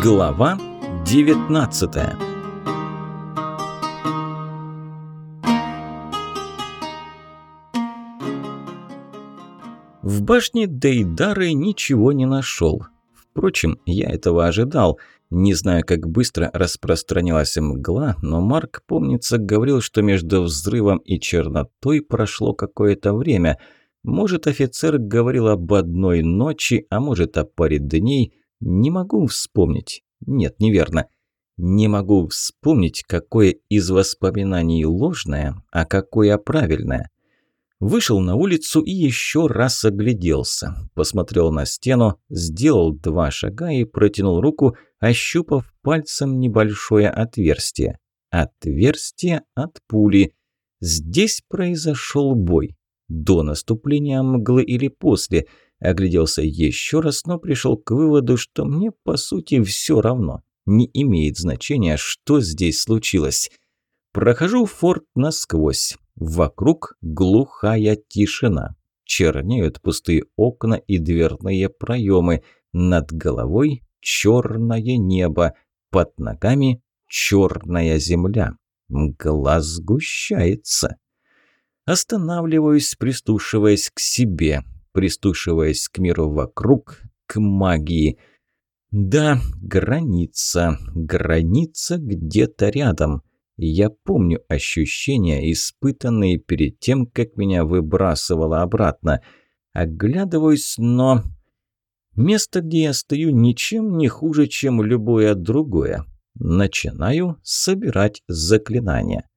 Глава 19 В башне Дейдары ничего не нашел. Впрочем, я этого ожидал. Не знаю, как быстро распространилась мгла, но Марк, помнится, говорил, что между взрывом и чернотой прошло какое-то время. Может, офицер говорил об одной ночи, а может, о паре дней. Не могу вспомнить. Нет, неверно. Не могу вспомнить, какое из воспоминаний ложное, а какое правильное. Вышел на улицу и еще раз огляделся. Посмотрел на стену, сделал два шага и протянул руку, ощупав пальцем небольшое отверстие. Отверстие от пули. Здесь произошел бой. До наступления мглы или после. Огляделся еще раз, но пришел к выводу, что мне по сути все равно. Не имеет значения, что здесь случилось. Прохожу форт насквозь. Вокруг глухая тишина. Чернеют пустые окна и дверные проемы. Над головой черное небо. Под ногами черная земля. Мгла сгущается. Останавливаюсь, пристушиваясь к себе, пристушиваясь к миру вокруг, к магии. Да, граница, граница где-то рядом. Я помню ощущения, испытанные перед тем, как меня выбрасывало обратно. Оглядываюсь, но... Место, где я стою, ничем не хуже, чем любое другое. Начинаю собирать заклинания.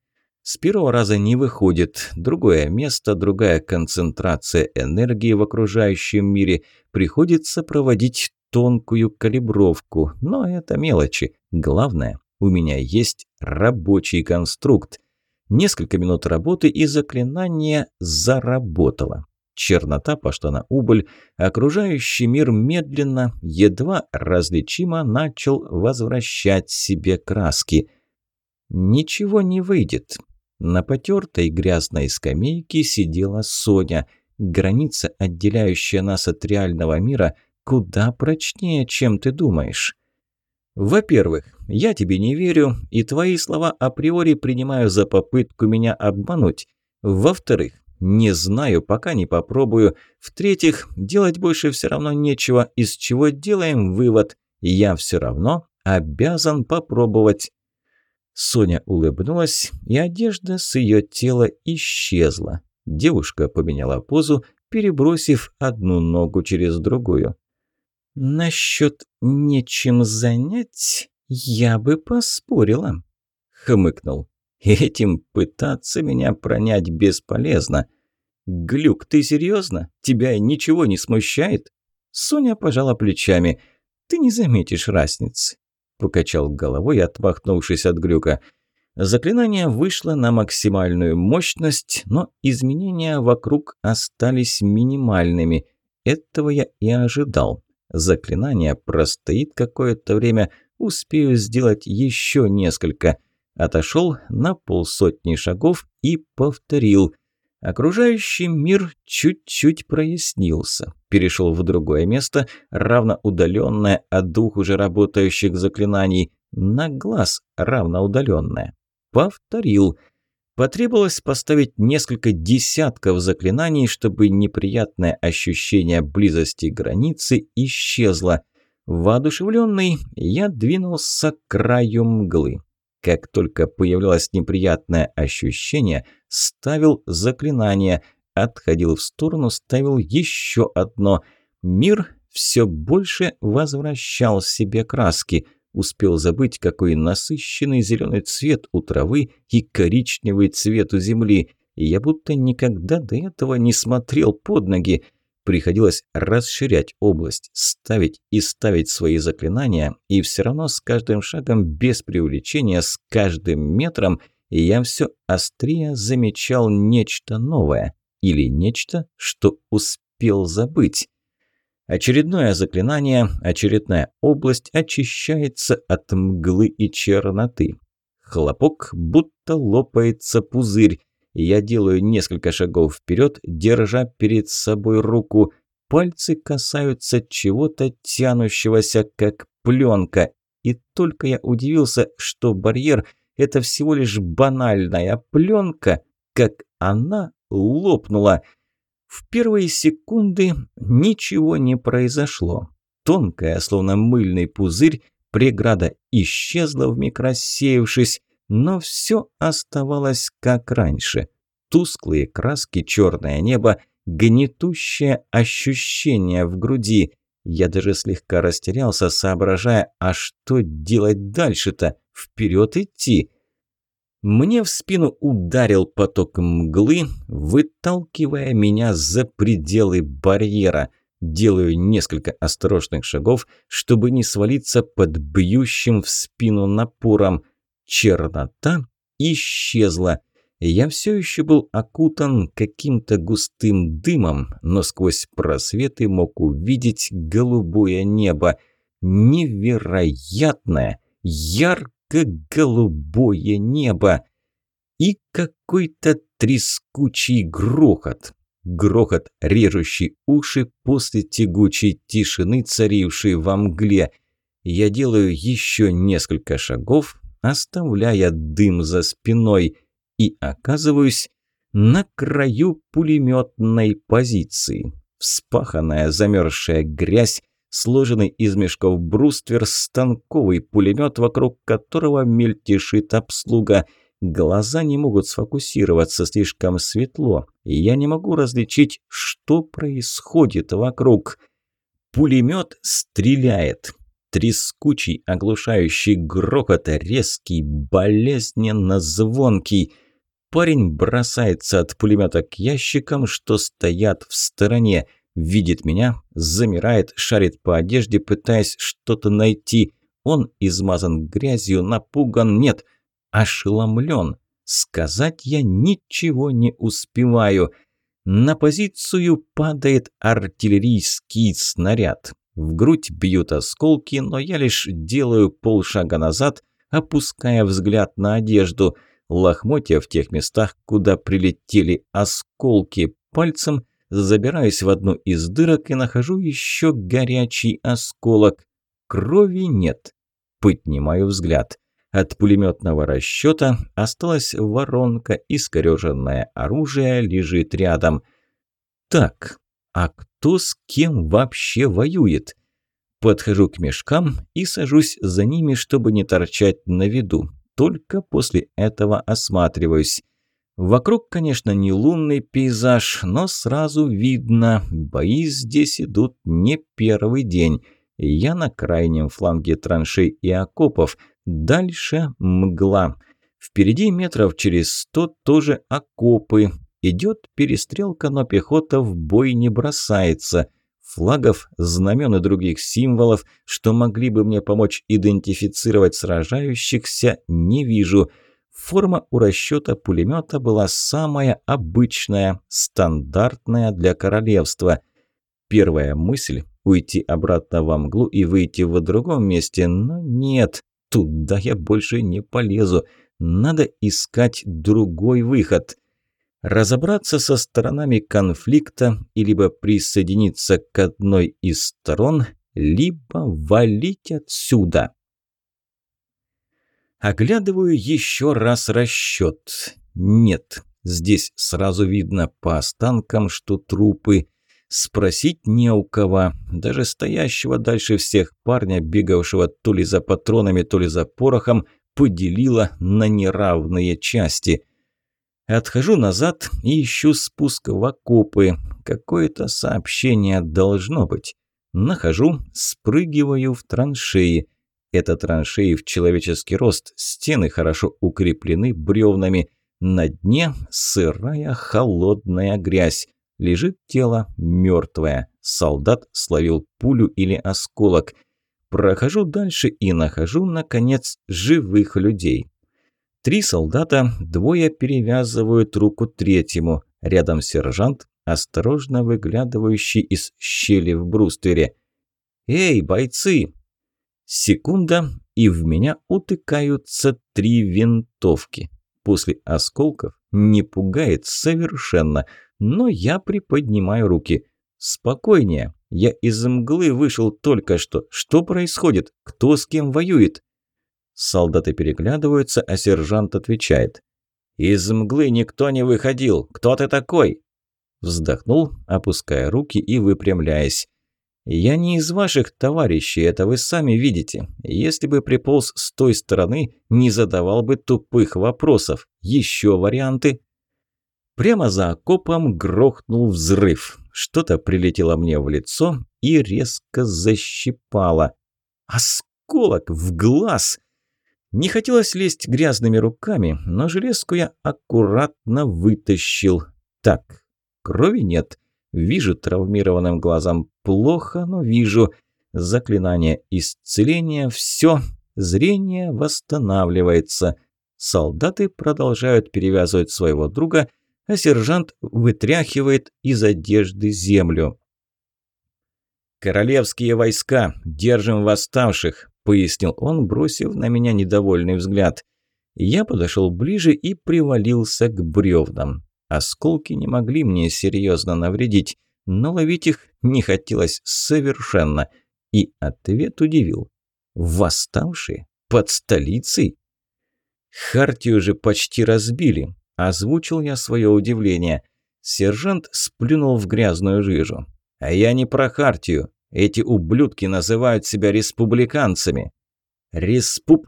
С первого раза не выходит. Другое место, другая концентрация энергии в окружающем мире. Приходится проводить тонкую калибровку. Но это мелочи. Главное, у меня есть рабочий конструкт. Несколько минут работы, и заклинание заработало. Чернота пошла на убыль, окружающий мир медленно, едва различимо начал возвращать себе краски. Ничего не выйдет. На потертой грязной скамейке сидела Соня. Граница, отделяющая нас от реального мира, куда прочнее, чем ты думаешь. Во-первых, я тебе не верю, и твои слова априори принимаю за попытку меня обмануть. Во-вторых, не знаю, пока не попробую. В-третьих, делать больше все равно нечего, из чего делаем вывод. Я все равно обязан попробовать. Соня улыбнулась, и одежда с ее тела исчезла. Девушка поменяла позу, перебросив одну ногу через другую. «Насчет нечем занять я бы поспорила», — хмыкнул. «Этим пытаться меня пронять бесполезно». «Глюк, ты серьезно? Тебя ничего не смущает?» Соня пожала плечами. «Ты не заметишь разницы», — покачал головой, отмахнувшись от Глюка. Заклинание вышло на максимальную мощность, но изменения вокруг остались минимальными. Этого я и ожидал. Заклинание простоит какое-то время, успею сделать еще несколько. Отошел на полсотни шагов и повторил. Окружающий мир чуть-чуть прояснился. Перешел в другое место, равноудаленное от двух уже работающих заклинаний. На глаз равноудаленное. Повторил. Потребовалось поставить несколько десятков заклинаний, чтобы неприятное ощущение близости границы исчезло. Воодушевленный, я двинулся к краю мглы. Как только появлялось неприятное ощущение, ставил заклинание, отходил в сторону, ставил еще одно. Мир все больше возвращал себе краски – Успел забыть, какой насыщенный зеленый цвет у травы и коричневый цвет у земли. Я будто никогда до этого не смотрел под ноги. Приходилось расширять область, ставить и ставить свои заклинания, и все равно с каждым шагом, без преувеличения, с каждым метром, я все острее замечал нечто новое или нечто, что успел забыть. Очередное заклинание, очередная область очищается от мглы и черноты. Хлопок, будто лопается пузырь. Я делаю несколько шагов вперед, держа перед собой руку. Пальцы касаются чего-то тянущегося, как пленка. и только я удивился, что барьер – это всего лишь банальная пленка, как она лопнула. В первые секунды ничего не произошло. Тонкая, словно мыльный пузырь, преграда исчезла вмиг рассеявшись, но все оставалось как раньше. Тусклые краски, черное небо, гнетущее ощущение в груди. Я даже слегка растерялся, соображая, а что делать дальше-то? Вперед идти? Мне в спину ударил поток мглы, выталкивая меня за пределы барьера. Делаю несколько осторожных шагов, чтобы не свалиться под бьющим в спину напором. Чернота исчезла. Я все еще был окутан каким-то густым дымом, но сквозь просветы мог увидеть голубое небо. Невероятное, ярко-голубое небо. И какой-то трескучий грохот. Грохот, режущий уши после тягучей тишины, царившей во мгле. Я делаю еще несколько шагов, оставляя дым за спиной – и оказываюсь на краю пулеметной позиции. Вспаханная замерзшая грязь, сложенный из мешков бруствер, станковый пулемет, вокруг которого мельтешит обслуга. Глаза не могут сфокусироваться, слишком светло, я не могу различить, что происходит вокруг. Пулемет стреляет. Трескучий, оглушающий грохот, резкий, болезненно звонкий. Парень бросается от пулемета к ящикам, что стоят в стороне. Видит меня, замирает, шарит по одежде, пытаясь что-то найти. Он измазан грязью, напуган, нет, ошеломлен. Сказать я ничего не успеваю. На позицию падает артиллерийский снаряд. В грудь бьют осколки, но я лишь делаю полшага назад, опуская взгляд на одежду – лохмотья в тех местах, куда прилетели осколки. Пальцем забираюсь в одну из дырок и нахожу еще горячий осколок. Крови нет. Поднимаю взгляд. От пулеметного расчета осталась воронка, искореженное оружие лежит рядом. Так, а кто с кем вообще воюет? Подхожу к мешкам и сажусь за ними, чтобы не торчать на виду только после этого осматриваюсь. Вокруг, конечно, не лунный пейзаж, но сразу видно, бои здесь идут не первый день. Я на крайнем фланге траншей и окопов, дальше мгла. Впереди метров через сто тоже окопы. Идет перестрелка, но пехота в бой не бросается – Флагов, знамен и других символов, что могли бы мне помочь идентифицировать сражающихся, не вижу. Форма у расчета пулемета была самая обычная, стандартная для королевства. Первая мысль – уйти обратно во мглу и выйти в другом месте, но нет, туда я больше не полезу. Надо искать другой выход разобраться со сторонами конфликта и либо присоединиться к одной из сторон, либо валить отсюда. Оглядываю еще раз расчет. Нет, здесь сразу видно по останкам, что трупы. Спросить не у кого, даже стоящего дальше всех парня, бегавшего то ли за патронами, то ли за порохом, поделила на неравные части – Отхожу назад и ищу спуск в окопы. Какое-то сообщение должно быть. Нахожу, спрыгиваю в траншеи. Это траншеи в человеческий рост, стены хорошо укреплены бревнами. На дне сырая холодная грязь. Лежит тело мертвое. Солдат словил пулю или осколок. Прохожу дальше и нахожу, наконец, живых людей. Три солдата, двое перевязывают руку третьему. Рядом сержант, осторожно выглядывающий из щели в бруствере. «Эй, бойцы!» Секунда, и в меня утыкаются три винтовки. После осколков не пугает совершенно, но я приподнимаю руки. «Спокойнее, Я из мглы вышел только что. Что происходит? Кто с кем воюет?» Солдаты переглядываются, а сержант отвечает. «Из мглы никто не выходил. Кто ты такой?» Вздохнул, опуская руки и выпрямляясь. «Я не из ваших товарищей, это вы сами видите. Если бы приполз с той стороны, не задавал бы тупых вопросов. Еще варианты?» Прямо за окопом грохнул взрыв. Что-то прилетело мне в лицо и резко защипало. Осколок в глаз! Не хотелось лезть грязными руками, но железку я аккуратно вытащил. Так, крови нет. Вижу травмированным глазом плохо, но вижу. Заклинание исцеления, все. Зрение восстанавливается. Солдаты продолжают перевязывать своего друга, а сержант вытряхивает из одежды землю. «Королевские войска! Держим восставших!» – пояснил он, бросив на меня недовольный взгляд. Я подошел ближе и привалился к бревнам. Осколки не могли мне серьезно навредить, но ловить их не хотелось совершенно. И ответ удивил. «Восставшие? Под столицей?» Хартию же почти разбили. Озвучил я свое удивление. Сержант сплюнул в грязную жижу. «А я не про Хартию. Эти ублюдки называют себя республиканцами». «Респуб...»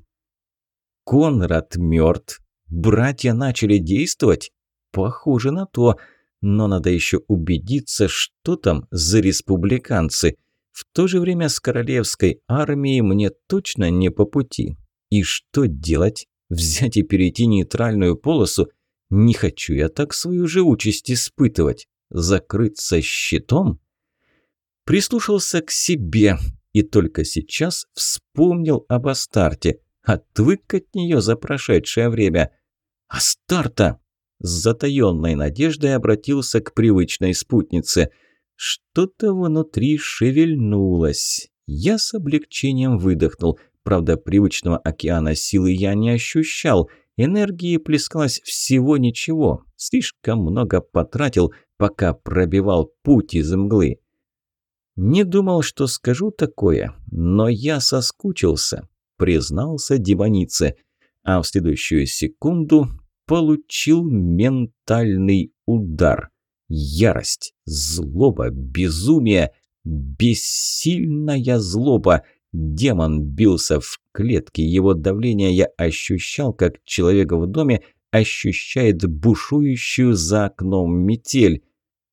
«Конрад мертв. Братья начали действовать?» Похоже на то. Но надо еще убедиться, что там за республиканцы. В то же время с королевской армией мне точно не по пути. И что делать? Взять и перейти нейтральную полосу? Не хочу я так свою же участь испытывать. Закрыться щитом? Прислушался к себе и только сейчас вспомнил об Астарте. Отвык от нее за прошедшее время. Астарта! с затаенной надеждой обратился к привычной спутнице. Что-то внутри шевельнулось. Я с облегчением выдохнул. Правда, привычного океана силы я не ощущал. Энергии плескалось всего ничего. Слишком много потратил, пока пробивал путь из мглы. Не думал, что скажу такое, но я соскучился, признался демонице. А в следующую секунду получил ментальный удар. Ярость, злоба, безумие, бессильная злоба. Демон бился в клетке, его давление я ощущал, как человек в доме ощущает бушующую за окном метель.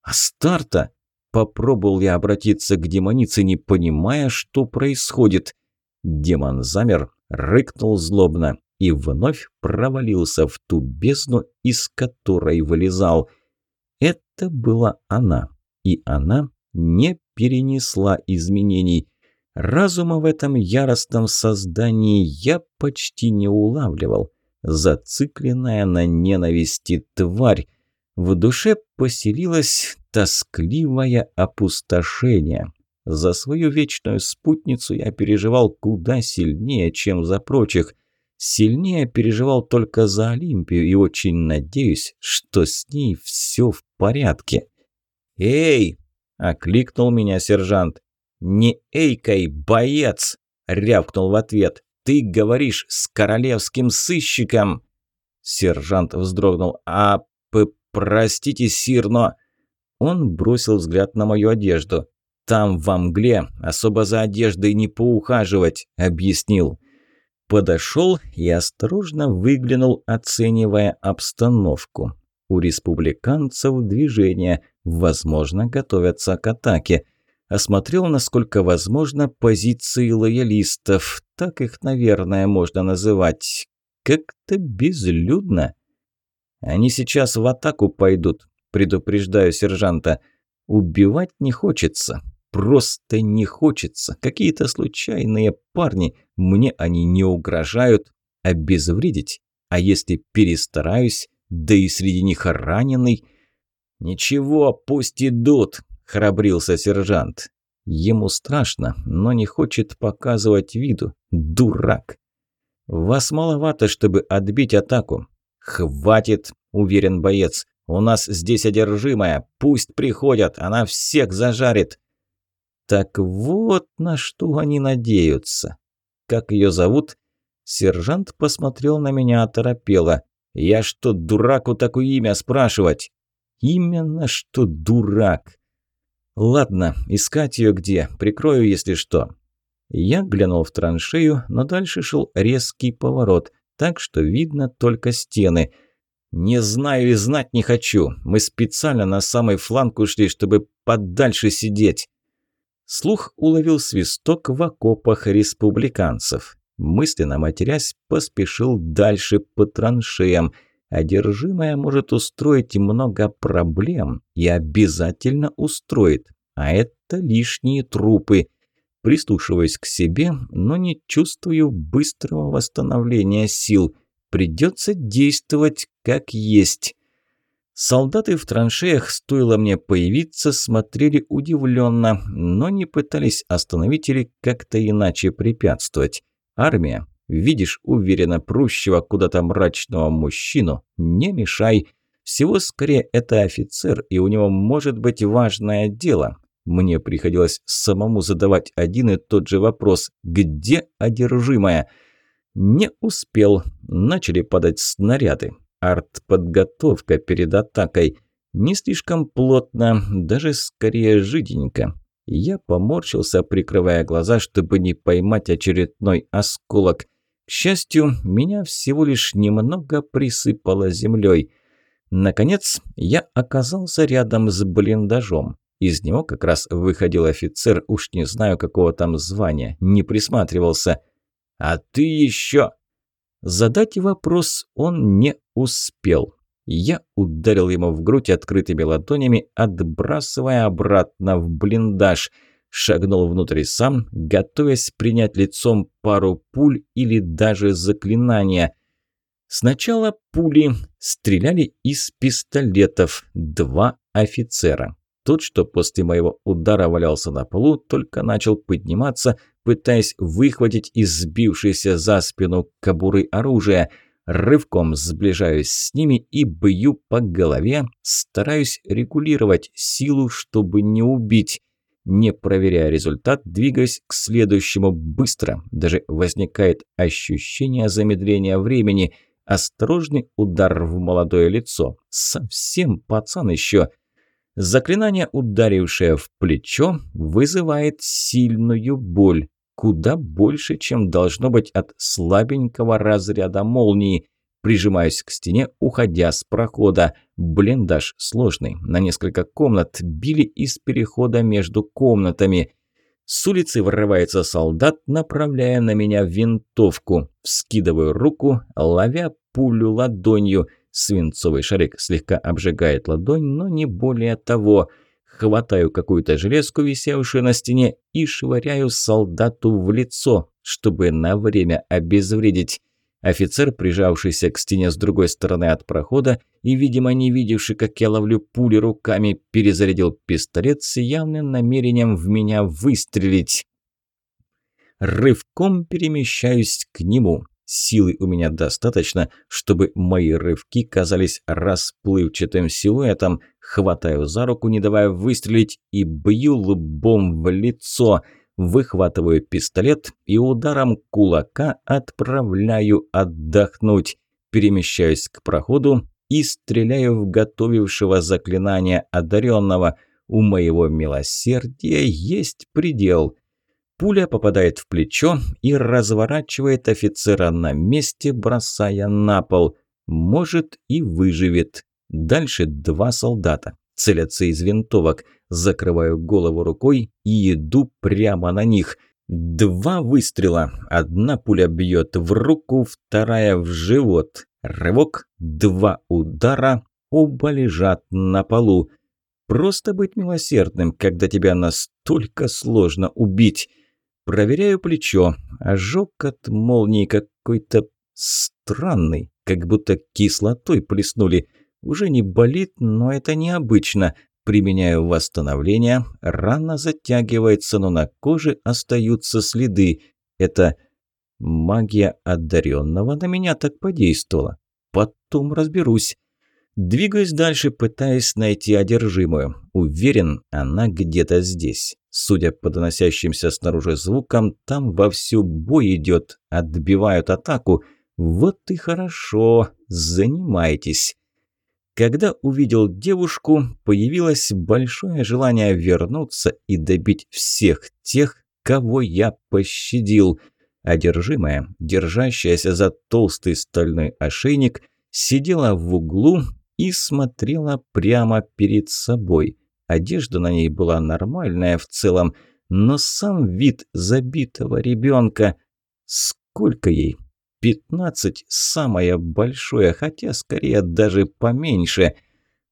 А старта? Попробовал я обратиться к демонице, не понимая, что происходит. Демон замер, рыкнул злобно и вновь провалился в ту бездну, из которой вылезал. Это была она, и она не перенесла изменений. Разума в этом яростном создании я почти не улавливал. Зацикленная на ненависти тварь. В душе поселилось тоскливое опустошение. За свою вечную спутницу я переживал куда сильнее, чем за прочих. Сильнее переживал только за Олимпию и очень надеюсь, что с ней все в порядке. «Эй!» – окликнул меня сержант. «Не эйкай, боец!» – рявкнул в ответ. «Ты говоришь с королевским сыщиком!» Сержант вздрогнул. «А, простите, сир, но...» Он бросил взгляд на мою одежду. «Там, во мгле, особо за одеждой не поухаживать», – объяснил подошел и осторожно выглянул, оценивая обстановку. У республиканцев движение, возможно, готовятся к атаке. Осмотрел, насколько возможно, позиции лоялистов. Так их, наверное, можно называть. Как-то безлюдно. Они сейчас в атаку пойдут, предупреждаю сержанта. Убивать не хочется. Просто не хочется. Какие-то случайные парни, мне они не угрожают. Обезвредить? А если перестараюсь, да и среди них раненый? «Ничего, пусть идут», – храбрился сержант. Ему страшно, но не хочет показывать виду. Дурак. «Вас маловато, чтобы отбить атаку». «Хватит», – уверен боец. «У нас здесь одержимая. Пусть приходят, она всех зажарит». Так вот на что они надеются. Как ее зовут? Сержант посмотрел на меня оторопело. Я что, дураку такое имя спрашивать? Именно что дурак. Ладно, искать ее где? Прикрою, если что. Я глянул в траншею, но дальше шел резкий поворот, так что видно только стены. Не знаю и знать не хочу. Мы специально на самый фланг ушли, чтобы подальше сидеть. Слух уловил свисток в окопах республиканцев. Мысленно матерясь, поспешил дальше по траншеям. Одержимая может устроить много проблем и обязательно устроит. А это лишние трупы. Прислушиваюсь к себе, но не чувствую быстрого восстановления сил. Придется действовать как есть. Солдаты в траншеях, стоило мне появиться, смотрели удивленно, но не пытались остановить или как-то иначе препятствовать. Армия, видишь уверенно прущего куда-то мрачного мужчину, не мешай. Всего скорее это офицер, и у него может быть важное дело. Мне приходилось самому задавать один и тот же вопрос «Где одержимая?» Не успел. Начали падать снаряды. Артподготовка перед атакой. Не слишком плотно, даже скорее жиденько. Я поморщился, прикрывая глаза, чтобы не поймать очередной осколок. К счастью, меня всего лишь немного присыпало землей. Наконец, я оказался рядом с блиндажом. Из него как раз выходил офицер, уж не знаю какого там звания, не присматривался. «А ты еще...» Задать вопрос он не успел. Я ударил ему в грудь открытыми ладонями, отбрасывая обратно в блиндаж. Шагнул внутрь сам, готовясь принять лицом пару пуль или даже заклинания. Сначала пули стреляли из пистолетов. Два офицера. Тот, что после моего удара валялся на полу, только начал подниматься, пытаясь выхватить из сбившейся за спину кобуры оружия. Рывком сближаюсь с ними и бью по голове, стараюсь регулировать силу, чтобы не убить. Не проверяя результат, двигаюсь к следующему быстро. Даже возникает ощущение замедления времени. Осторожный удар в молодое лицо. Совсем пацан еще. Заклинание, ударившее в плечо, вызывает сильную боль. Куда больше, чем должно быть от слабенького разряда молнии. Прижимаюсь к стене, уходя с прохода. Блиндаж сложный. На несколько комнат били из перехода между комнатами. С улицы врывается солдат, направляя на меня винтовку. Вскидываю руку, ловя пулю ладонью – Свинцовый шарик слегка обжигает ладонь, но не более того. Хватаю какую-то железку, висевшую на стене, и швыряю солдату в лицо, чтобы на время обезвредить. Офицер, прижавшийся к стене с другой стороны от прохода и, видимо, не видевший, как я ловлю пули руками, перезарядил пистолет с явным намерением в меня выстрелить. Рывком перемещаюсь к нему. Силы у меня достаточно, чтобы мои рывки казались расплывчатым силуэтом. Хватаю за руку, не давая выстрелить, и бью лбом в лицо. Выхватываю пистолет и ударом кулака отправляю отдохнуть. Перемещаюсь к проходу и стреляю в готовившего заклинание одаренного. У моего милосердия есть предел. Пуля попадает в плечо и разворачивает офицера на месте, бросая на пол. Может и выживет. Дальше два солдата. Целятся из винтовок. Закрываю голову рукой и иду прямо на них. Два выстрела. Одна пуля бьет в руку, вторая в живот. Рывок, два удара, оба лежат на полу. Просто быть милосердным, когда тебя настолько сложно убить. Проверяю плечо. Ожог от молнии какой-то странный, как будто кислотой плеснули. Уже не болит, но это необычно. Применяю восстановление, рана затягивается, но на коже остаются следы. Это магия одаренного на меня так подействовала. Потом разберусь. Двигаюсь дальше, пытаясь найти одержимую. Уверен, она где-то здесь. Судя по доносящимся снаружи звукам, там вовсю бой идет, отбивают атаку. Вот и хорошо, занимайтесь. Когда увидел девушку, появилось большое желание вернуться и добить всех тех, кого я пощадил. Одержимая, держащаяся за толстый стальной ошейник, сидела в углу и смотрела прямо перед собой. Одежда на ней была нормальная в целом, но сам вид забитого ребенка... Сколько ей? Пятнадцать – самое большое, хотя скорее даже поменьше.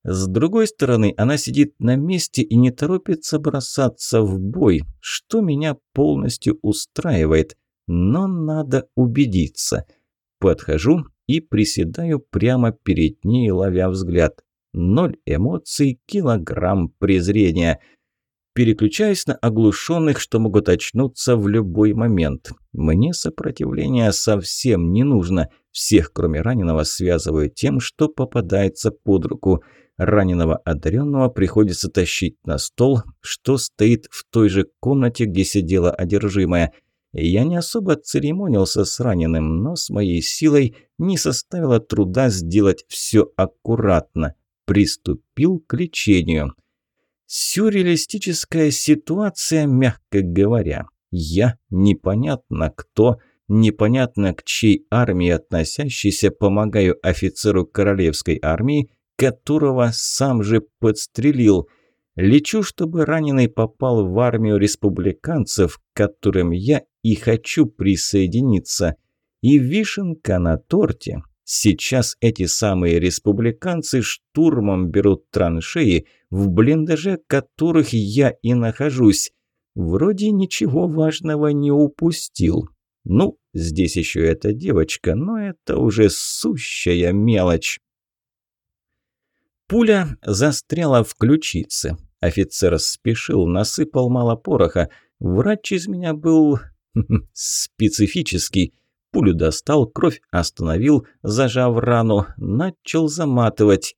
С другой стороны, она сидит на месте и не торопится бросаться в бой, что меня полностью устраивает. Но надо убедиться. Подхожу и приседаю прямо перед ней, ловя взгляд. Ноль эмоций, килограмм презрения. Переключаюсь на оглушенных, что могут очнуться в любой момент. Мне сопротивление совсем не нужно. Всех, кроме раненого, связываю тем, что попадается под руку. Раненого одаренного приходится тащить на стол, что стоит в той же комнате, где сидела одержимая. Я не особо церемонился с раненым, но с моей силой не составило труда сделать все аккуратно приступил к лечению. Сюрреалистическая ситуация, мягко говоря. Я непонятно кто, непонятно к чьей армии относящийся, помогаю офицеру королевской армии, которого сам же подстрелил. Лечу, чтобы раненый попал в армию республиканцев, к которым я и хочу присоединиться. И вишенка на торте Сейчас эти самые республиканцы штурмом берут траншеи, в блиндаже которых я и нахожусь. Вроде ничего важного не упустил. Ну, здесь еще эта девочка, но это уже сущая мелочь. Пуля застряла в ключице. Офицер спешил, насыпал мало пороха. Врач из меня был специфический – Пулю достал, кровь остановил, зажав рану, начал заматывать.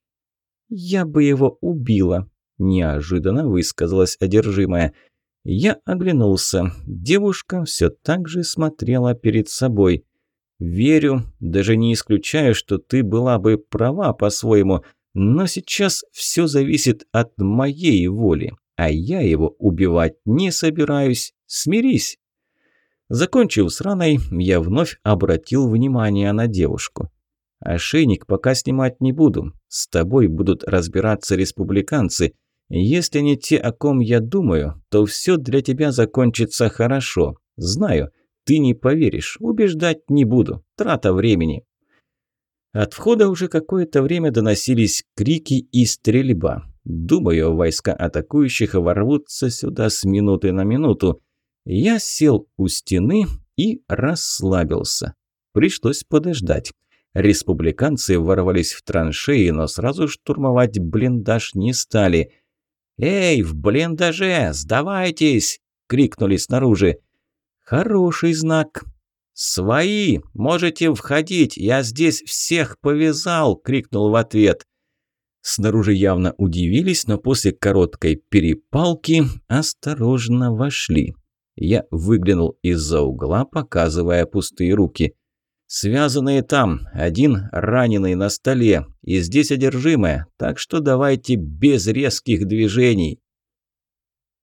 «Я бы его убила», – неожиданно высказалась одержимая. Я оглянулся. Девушка все так же смотрела перед собой. «Верю, даже не исключаю, что ты была бы права по-своему, но сейчас все зависит от моей воли, а я его убивать не собираюсь. Смирись». Закончив с раной, я вновь обратил внимание на девушку. «Ошейник пока снимать не буду. С тобой будут разбираться республиканцы. Если не те, о ком я думаю, то все для тебя закончится хорошо. Знаю, ты не поверишь, убеждать не буду. Трата времени». От входа уже какое-то время доносились крики и стрельба. Думаю, войска атакующих ворвутся сюда с минуты на минуту. Я сел у стены и расслабился. Пришлось подождать. Республиканцы ворвались в траншеи, но сразу штурмовать блиндаж не стали. «Эй, в блиндаже! Сдавайтесь!» – крикнули снаружи. «Хороший знак!» «Свои! Можете входить! Я здесь всех повязал!» – крикнул в ответ. Снаружи явно удивились, но после короткой перепалки осторожно вошли. Я выглянул из-за угла, показывая пустые руки. «Связанные там, один раненый на столе, и здесь одержимая, так что давайте без резких движений.